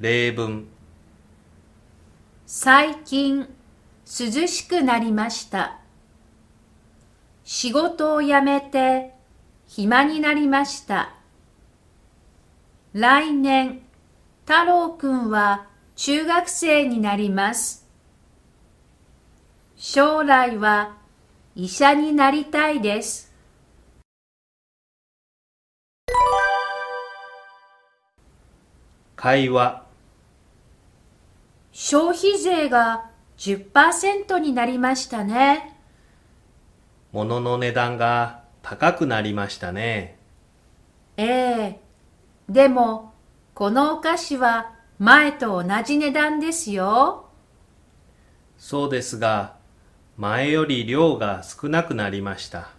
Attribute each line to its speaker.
Speaker 1: 例文
Speaker 2: 最近涼しくなりました。仕事を辞めて暇になりました。来年、太郎くんは中学生になります。将来は医者になりたいです。
Speaker 1: 会話
Speaker 2: 消費税が10%になりましたね。
Speaker 1: 物の値段が高くなりましたね。
Speaker 2: ええでも、このお菓子は前と同じ値段ですよ。
Speaker 1: そうですが、前より量が少なくなりました。